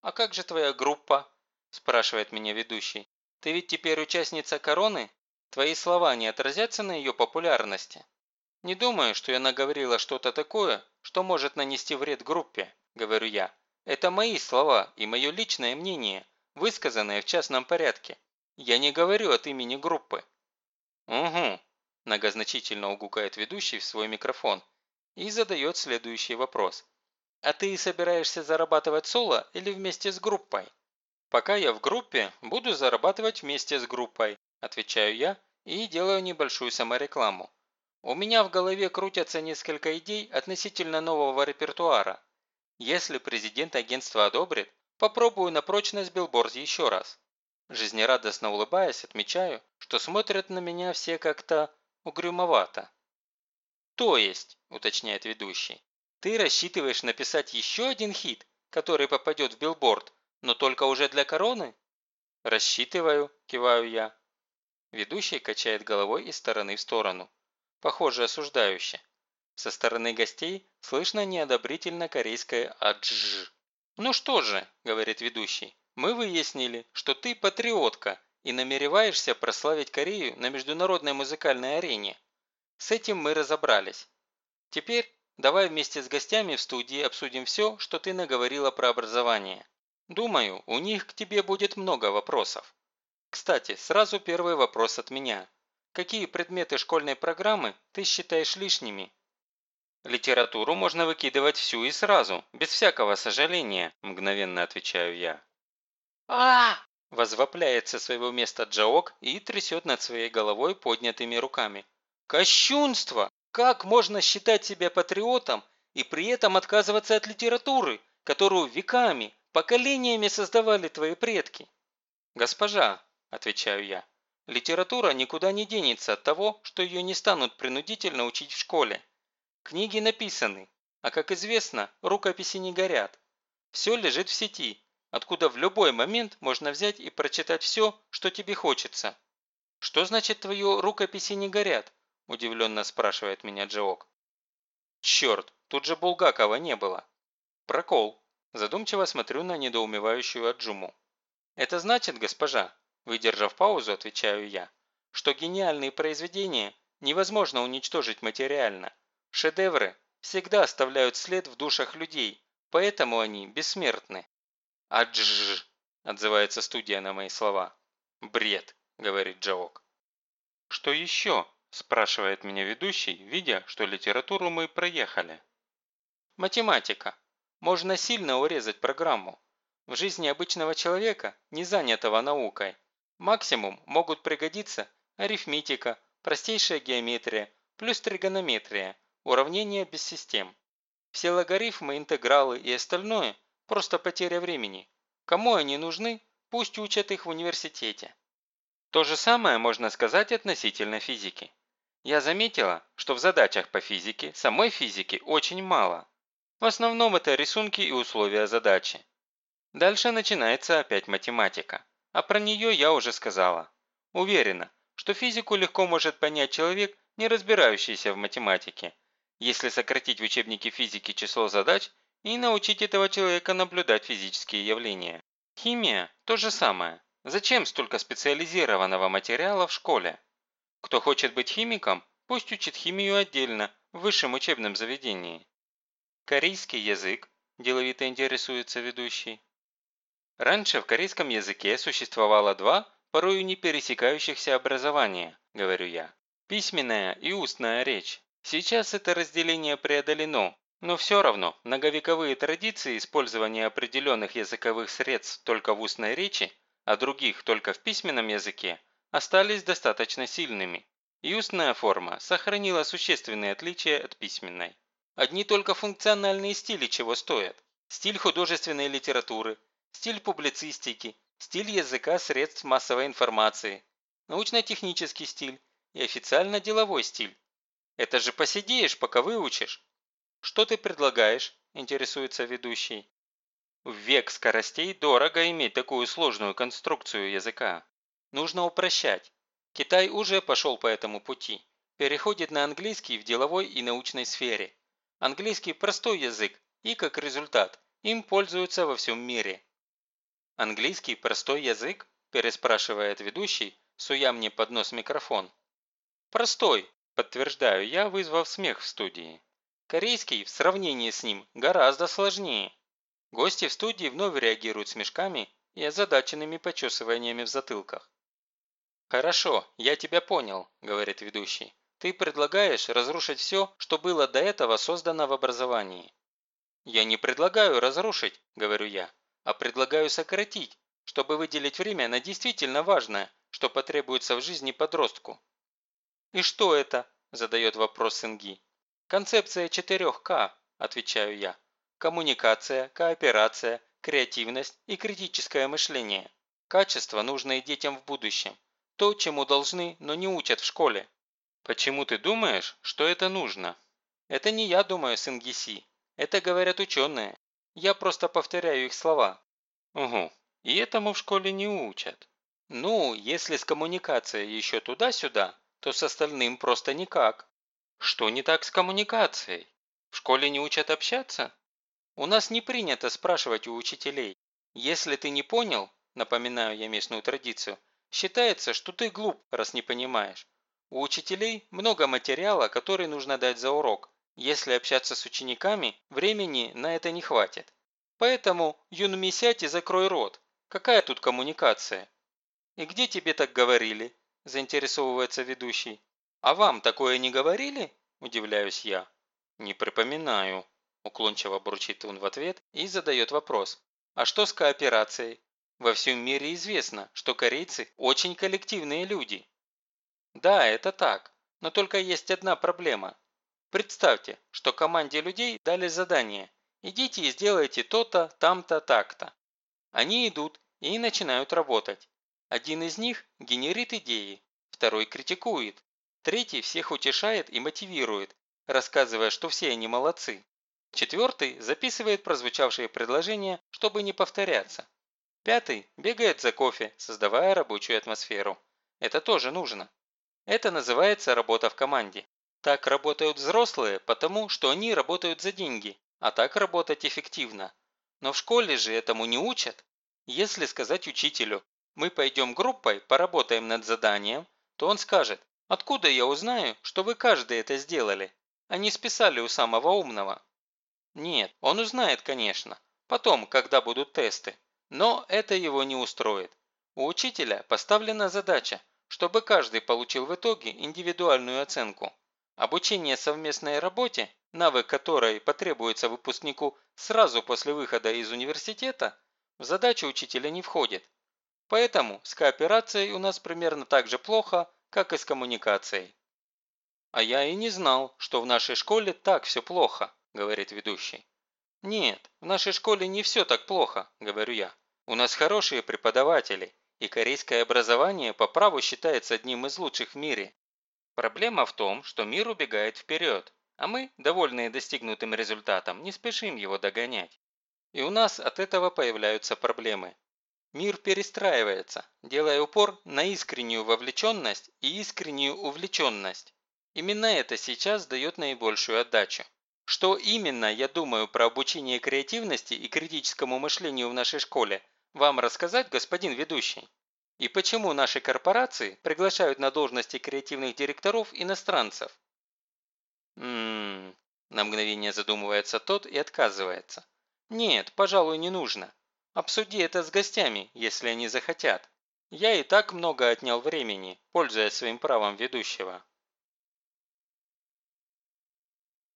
«А как же твоя группа?» – спрашивает меня ведущий. «Ты ведь теперь участница короны? Твои слова не отразятся на ее популярности?» «Не думаю, что я наговорила что-то такое, что может нанести вред группе», – говорю я. «Это мои слова и мое личное мнение, высказанное в частном порядке. Я не говорю от имени группы». «Угу», – многозначительно угукает ведущий в свой микрофон и задает следующий вопрос. «А ты собираешься зарабатывать соло или вместе с группой?» «Пока я в группе, буду зарабатывать вместе с группой», отвечаю я и делаю небольшую саморекламу. У меня в голове крутятся несколько идей относительно нового репертуара. Если президент агентства одобрит, попробую на прочность билборд еще раз. Жизнерадостно улыбаясь, отмечаю, что смотрят на меня все как-то угрюмовато. «То есть», – уточняет ведущий, – «ты рассчитываешь написать еще один хит, который попадет в билборд, но только уже для короны?» «Рассчитываю», – киваю я. Ведущий качает головой из стороны в сторону. Похоже, осуждающе. Со стороны гостей слышно неодобрительно корейское «адж». «Ну что же», – говорит ведущий, – «мы выяснили, что ты патриотка и намереваешься прославить Корею на международной музыкальной арене. С этим мы разобрались. Теперь давай вместе с гостями в студии обсудим все, что ты наговорила про образование. Думаю, у них к тебе будет много вопросов. Кстати, сразу первый вопрос от меня. Какие предметы школьной программы ты считаешь лишними? Литературу можно выкидывать всю и сразу, без всякого сожаления, мгновенно отвечаю я. а Возвопляет со своего места Джаок и трясет над своей головой поднятыми руками. Кощунство! Как можно считать себя патриотом и при этом отказываться от литературы, которую веками, поколениями создавали твои предки? Госпожа, отвечаю я, литература никуда не денется от того, что ее не станут принудительно учить в школе. Книги написаны, а как известно, рукописи не горят. Все лежит в сети, откуда в любой момент можно взять и прочитать все, что тебе хочется. Что значит твои рукописи не горят? – удивленно спрашивает меня Джиок. «Черт, тут же Булгакова не было». «Прокол». Задумчиво смотрю на недоумевающую Аджуму. «Это значит, госпожа», – выдержав паузу, отвечаю я, «что гениальные произведения невозможно уничтожить материально. Шедевры всегда оставляют след в душах людей, поэтому они бессмертны». «Адж!» – отзывается студия на мои слова. «Бред», – говорит Джаок. «Что еще?» – спрашивает меня ведущий, видя, что литературу мы проехали. Математика. Можно сильно урезать программу. В жизни обычного человека, не занятого наукой, максимум могут пригодиться арифметика, простейшая геометрия, плюс тригонометрия, уравнения без систем. Все логарифмы, интегралы и остальное – просто потеря времени. Кому они нужны, пусть учат их в университете. То же самое можно сказать относительно физики. Я заметила, что в задачах по физике самой физики очень мало. В основном это рисунки и условия задачи. Дальше начинается опять математика. А про нее я уже сказала. Уверена, что физику легко может понять человек, не разбирающийся в математике, если сократить в учебнике физики число задач и научить этого человека наблюдать физические явления. Химия – то же самое. Зачем столько специализированного материала в школе? Кто хочет быть химиком, пусть учит химию отдельно, в высшем учебном заведении. Корейский язык, деловито интересуется ведущий. Раньше в корейском языке существовало два, порою не пересекающихся образования, говорю я. Письменная и устная речь. Сейчас это разделение преодолено, но все равно многовековые традиции использования определенных языковых средств только в устной речи, а других только в письменном языке, остались достаточно сильными, и устная форма сохранила существенные отличия от письменной. Одни только функциональные стили чего стоят. Стиль художественной литературы, стиль публицистики, стиль языка средств массовой информации, научно-технический стиль и официально деловой стиль. Это же посидеешь, пока выучишь. Что ты предлагаешь, интересуется ведущий. В век скоростей дорого иметь такую сложную конструкцию языка. Нужно упрощать. Китай уже пошел по этому пути. Переходит на английский в деловой и научной сфере. Английский – простой язык, и, как результат, им пользуются во всем мире. «Английский простой язык?» – переспрашивает ведущий, суя мне под нос микрофон. «Простой», – подтверждаю я, вызвав смех в студии. Корейский в сравнении с ним гораздо сложнее. Гости в студии вновь реагируют смешками и озадаченными почесываниями в затылках. «Хорошо, я тебя понял», – говорит ведущий. «Ты предлагаешь разрушить все, что было до этого создано в образовании». «Я не предлагаю разрушить», – говорю я, – «а предлагаю сократить, чтобы выделить время на действительно важное, что потребуется в жизни подростку». «И что это?» – задает вопрос Синги. «Концепция 4К», – отвечаю я. «Коммуникация, кооперация, креативность и критическое мышление. Качество, нужное детям в будущем. То, чему должны, но не учат в школе. Почему ты думаешь, что это нужно? Это не я думаю, Сингиси. Это говорят ученые. Я просто повторяю их слова. Угу. И этому в школе не учат. Ну, если с коммуникацией еще туда-сюда, то с остальным просто никак. Что не так с коммуникацией? В школе не учат общаться? У нас не принято спрашивать у учителей. Если ты не понял, напоминаю я местную традицию, Считается, что ты глуп, раз не понимаешь. У учителей много материала, который нужно дать за урок. Если общаться с учениками, времени на это не хватит. Поэтому, Юнми, сядь и закрой рот. Какая тут коммуникация? И где тебе так говорили? Заинтересовывается ведущий. А вам такое не говорили? Удивляюсь я. Не припоминаю. Уклончиво бурчит он в ответ и задает вопрос. А что с кооперацией? Во всем мире известно, что корейцы очень коллективные люди. Да, это так, но только есть одна проблема. Представьте, что команде людей дали задание «идите и сделайте то-то, там-то, так-то». Они идут и начинают работать. Один из них генерит идеи, второй критикует, третий всех утешает и мотивирует, рассказывая, что все они молодцы. Четвертый записывает прозвучавшие предложения, чтобы не повторяться. Пятый бегает за кофе, создавая рабочую атмосферу. Это тоже нужно. Это называется работа в команде. Так работают взрослые, потому что они работают за деньги, а так работать эффективно. Но в школе же этому не учат. Если сказать учителю, мы пойдем группой, поработаем над заданием, то он скажет, откуда я узнаю, что вы каждый это сделали, а не списали у самого умного. Нет, он узнает, конечно, потом, когда будут тесты. Но это его не устроит. У учителя поставлена задача, чтобы каждый получил в итоге индивидуальную оценку. Обучение совместной работе, навык которой потребуется выпускнику сразу после выхода из университета, в задачу учителя не входит. Поэтому с кооперацией у нас примерно так же плохо, как и с коммуникацией. «А я и не знал, что в нашей школе так все плохо», – говорит ведущий. «Нет, в нашей школе не все так плохо», – говорю я. «У нас хорошие преподаватели, и корейское образование по праву считается одним из лучших в мире. Проблема в том, что мир убегает вперед, а мы, довольные достигнутым результатом, не спешим его догонять. И у нас от этого появляются проблемы. Мир перестраивается, делая упор на искреннюю вовлеченность и искреннюю увлеченность. Именно это сейчас дает наибольшую отдачу. Что именно я думаю про обучение креативности и критическому мышлению в нашей школе, вам рассказать, господин ведущий? И почему наши корпорации приглашают на должности креативных директоров иностранцев? Ммм, на мгновение задумывается тот и отказывается. Нет, пожалуй, не нужно. Обсуди это с гостями, если они захотят. Я и так много отнял времени, пользуясь своим правом ведущего.